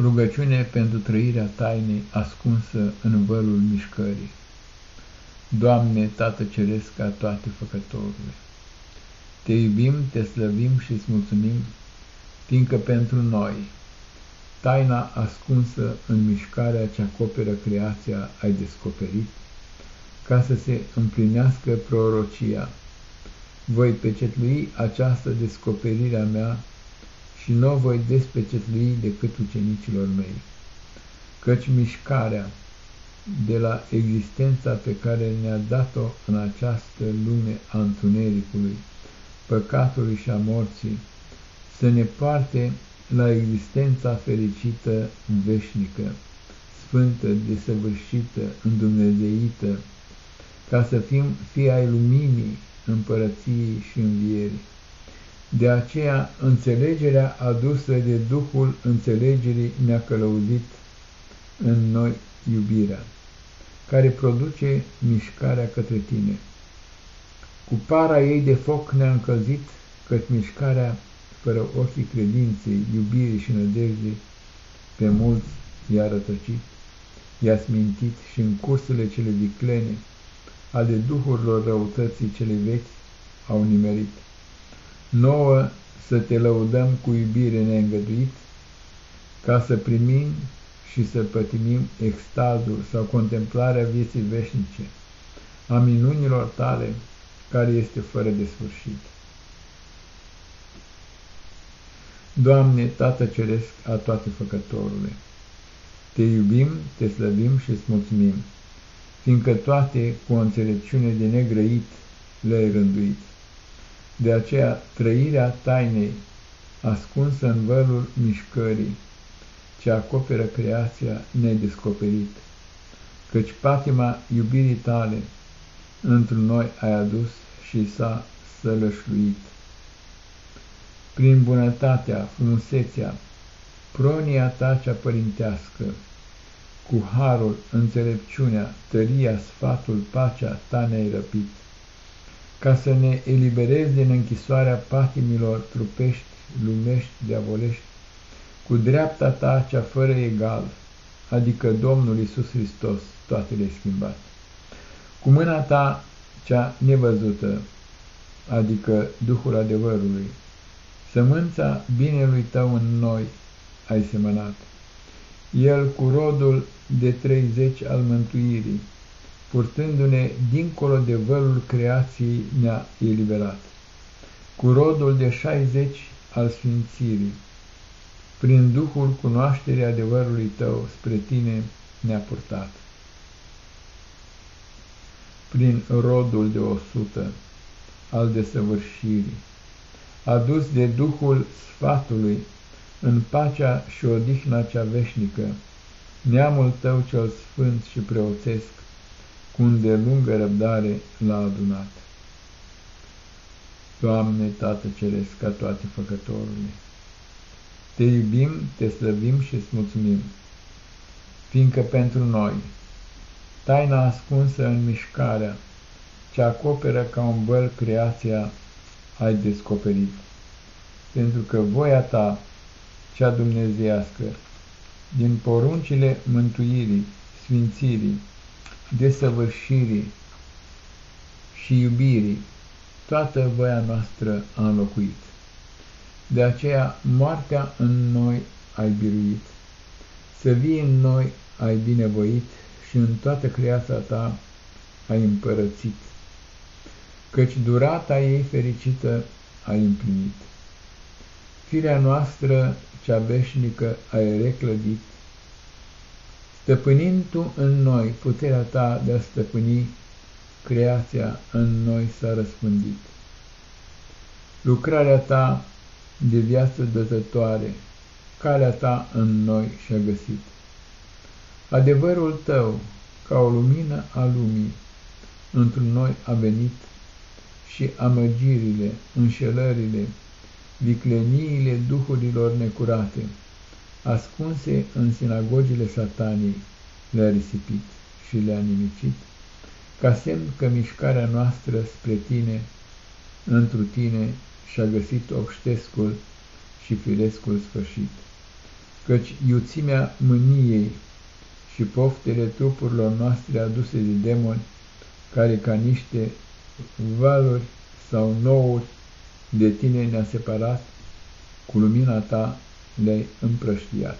Rugăciune pentru trăirea tainei ascunsă în vălul mișcării. Doamne, Tată Ceresc a toate făcătorule, Te iubim, Te slăvim și îți mulțumim, fiindcă pentru noi, taina ascunsă în mișcarea ce acoperă creația ai descoperit, ca să se împlinească prorocia. Voi pecetlui această descoperire a mea și nu o voi despecetlui decât ucenicilor mei, căci mișcarea de la existența pe care ne-a dat-o în această lume a întunericului, păcatului și a morții, să ne poarte la existența fericită veșnică, sfântă, desăvârșită, îndumnezeită, ca să fim fii ai luminii, împărăției și învierii. De aceea, înțelegerea adusă de Duhul înțelegerii ne-a călăuzit în noi iubirea, care produce mișcarea către tine. Cu para ei de foc ne-a încălzit, căci mișcarea, fără ochii credinței, iubirii și nădejdei, pe mulți i-a rătăcit, i-a smintit și în cursele cele viclene ale duhurilor răutății cele vechi au nimerit nouă să te lăudăm cu iubire neîngăduit, ca să primim și să pătimim extazul sau contemplarea vieții veșnice, a minunilor tale, care este fără de sfârșit. Doamne, Tată Ceresc a toate făcătorule, Te iubim, Te slăvim și îți mulțumim, fiindcă toate cu o înțelepciune de negrăit le-ai rânduit. De aceea, trăirea tainei, ascunsă în vălul mișcării, ce acoperă creația nedescoperit, căci patima iubirii tale într noi ai adus și s-a sălășluit. Prin bunătatea, frumusețea, pronia ta cea părintească, cu harul, înțelepciunea, tăria, sfatul, pacea ta ne-ai răpit ca să ne eliberezi din închisoarea patimilor trupești, lumești, diavolești, cu dreapta ta cea fără egal, adică Domnul Isus Hristos, toate le schimbat. Cu mâna ta cea nevăzută, adică Duhul adevărului, sămânța binelui tău în noi ai semănat. El cu rodul de treizeci al mântuirii, purtându-ne dincolo de vălul creației ne-a eliberat, cu rodul de șaizeci al sfințirii, prin Duhul cunoașterii adevărului tău spre tine ne-a purtat. Prin rodul de o sută al desăvârșirii, adus de Duhul sfatului, în pacea și odihna cea veșnică, neamul tău cel sfânt și preoțesc, cu îndelungă răbdare l-a adunat. Doamne, Tată Ceresc, ca toate făcătorule, Te iubim, Te slăvim și îți mulțumim, fiindcă pentru noi, taina ascunsă în mișcarea, ce acoperă ca un băl creația, ai descoperit, pentru că voia Ta, cea dumnezeiască, din poruncile mântuirii, sfințirii, desăvârșirii și iubirii, toată voia noastră a înlocuit. De aceea, moartea în noi ai biruit, să vii în noi ai binevoit și în toată creația ta ai împărățit, căci durata ei fericită ai împlinit. Firea noastră cea veșnică ai reclădit, Stăpânind tu în noi puterea ta de a stăpâni, creația în noi s-a răspândit. Lucrarea ta de viață dătătoare, calea ta în noi și-a găsit. Adevărul tău, ca o lumină a lumii, într noi a venit și amăgirile, înșelările, vicleniile duhurilor necurate, ascunse în sinagogile satanii, le-a risipit și le-a nimicit, ca semn că mișcarea noastră spre tine, întru tine, și-a găsit obștescul și firescul sfârșit, căci iuțimea mâniei și poftele trupurilor noastre aduse de demoni, care ca niște valuri sau nouri de tine ne-a separat, cu lumina ta le-ai împrăștiat.